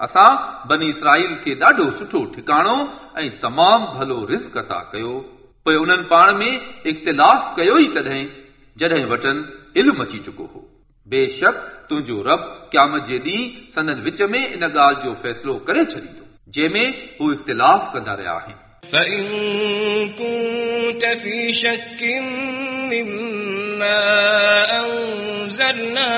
असां बनी इसराईल खे ॾाढो सुठो ठिकाणो ऐं तमामु भलो रिस्क अता कयो पोइ उन्हनि पाण में इख़्तिलाफ़ कयो ई तॾहिं जॾहिं वटनि इल्मु अची चुको हो बेशक तुंहिंजो रब क़यामत जे ॾींहुं संदन विच में इन ॻाल्हि जो फ़ैसिलो करे छॾींदो जंहिंमें हू इख़्तिलाफ़ कंदा रहिया आहिनि فإن كنت في شك مما أنزلنا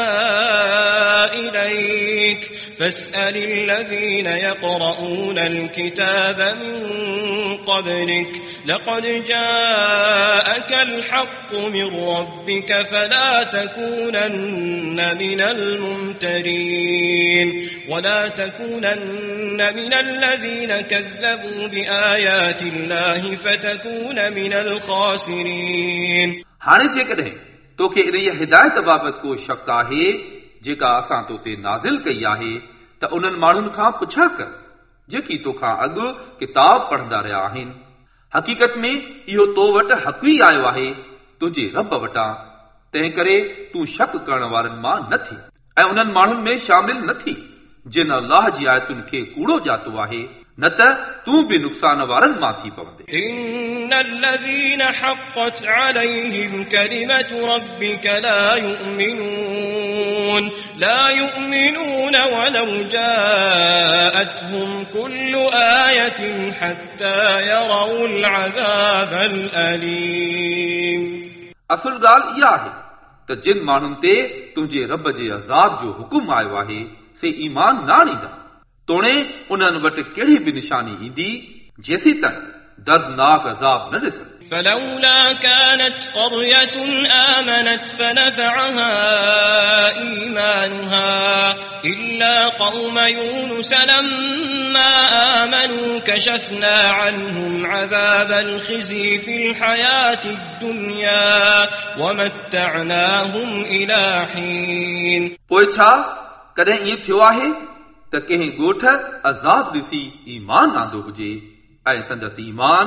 إليك فاسأل الذين يقرؤون الكتاب من قبلك لقد جاءك الحق من ربك فلا تكونن من الممترين ولا تكونن من الذين كذبوا بآيات الله فتكون من الخاسرين हाणे जेकॾहिं तोखे इन हिदायत बाबति को शक आहे जेका असां तो ते नाज़िल कई आहे त उन्हनि माण्हुनि खां पुछा कर जेकी तोखां अॻु किताब पढ़ंदा रहिया आहिनि हक़ीक़त में इहो तो वटि हक़ ई आयो आहे तुंहिंजे रब वटां तंहिं करे तूं शक करण वारनि मां न थी ऐं उन्हनि माण्हुनि में शामिल न थी जिन अलाह जी आयतुनि खे कूड़ो जातो आहे न त तूं बि नुक़सान वारनि मां थी पवंदे إن الذين حقت عليهم كلمة ربك لا يؤمنون لا يؤمنون ولو جاءتهم كل آية حتى يروا العذاب الأليم असुल ॻाल्हि इहा आहे त जिन माण्हुनि ते तुंहिंजे रब जे अज़ाब जो हुकुम आयो आहे से ईमान न आणींदा तोणे उन्हनि वटि कहिड़ी बि निशानी ईंदी जेसीं ताईं दर्दनाक अज़ाब न ॾिसनि فلولا كانت قرية آمنت فنفعها إيمانها إلا قوم يونس لما آمنوا كشفنا عنهم عذاب الخزي في الحياة الدنيا ومتعناهم إلى حين पोइ छा कॾहिं ईअं थियो आहे त कंहिं ॻोठ अज़ाब ॾिसी ईमान आंदो हुजे ऐं संदसि ईमान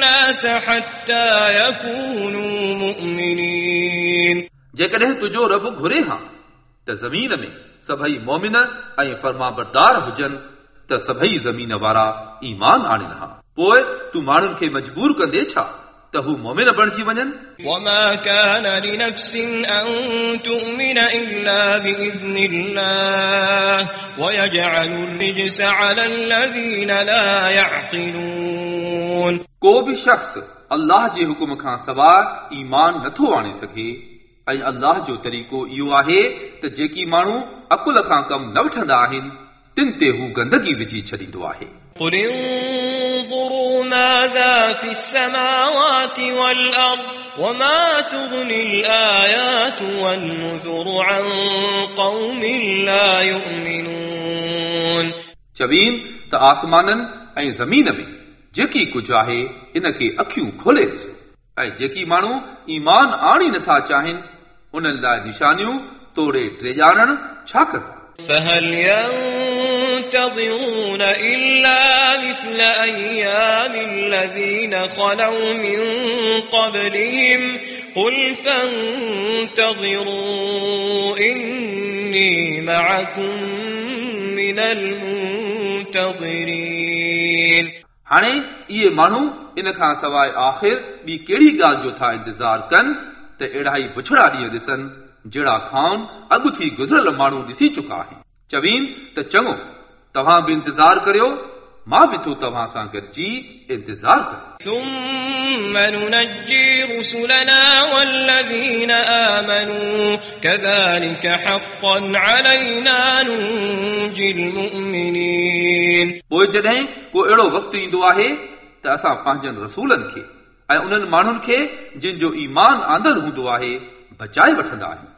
الناس حتى يكونوا مؤمنين जेकॾहिं तुंहिंजो रब घुरे हा त ज़मीन में सभई मोमिन ऐं फर्माबरदार हुजनि त सभई ज़मीन वारा ईमान आणनि हा पोइ तूं माण्हुनि खे मजबूर कंदे छा त हू मोमिन बणिजी वञनि وما كان لنفس أن تؤمن إلا بإذن الله ويجعل الرجس على الذين لا يعقلون को बि शख़्स अल्लाह जे हुकुम खां सवाइ ईमान नथो आणे सघे ऐं अल्लाह जो तरीक़ो इहो आहे त जेकी माण्हू अकुल खां कमु न वठंदा आहिनि तिन ते हू गंदगी विझी छॾींदो आहे قل انظروا ماذا في السماوات والأرض وما تغني الآيات والنذر عن قوم لا يؤمنون चवीन त आसमाननि ऐं ज़मीन में जेकी कुझु आहे इन खे अखियूं खोले ॾिस ऐं जेकी माण्हू ईमान आणी नथा चाहिनि उन्हनि लाइ निशानियूं तोड़े टेॼाणण छा कंदा فهل ينتظرون إلا مثل أيام الذين خلوا من قبلهم قل فانتظروا إني معكم من المنتظرين هاڻي اهي ماڻهو ان کان سواءِ آخر ٻي ڪهڙي ڳالهه جو ٿا انتظار ڪن ته اهڙا ئي بڇڙا ڏينهن ڏسن جهڙا کان اڳ ٿي گذريل ماڻهو ڏسي چڪا آهن. چوين ته چڱو توهان به انتظار ڪريو مان به تون توهان سان گڏجي انتظار پوءِ جڏهن ڪو اهڙو وقت ايندو آهي ته اسان پنهنجن رسولن کي ۽ انهن ماڻهن کي جن جو ايمان آندڙ هوندو آهي بچائي وٺندا آهيون.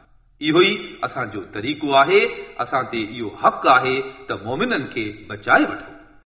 اهو ئي اسان جو طريقو آهي اسان تي اهو حق آهي ته مومنن کي بچائي وٺون.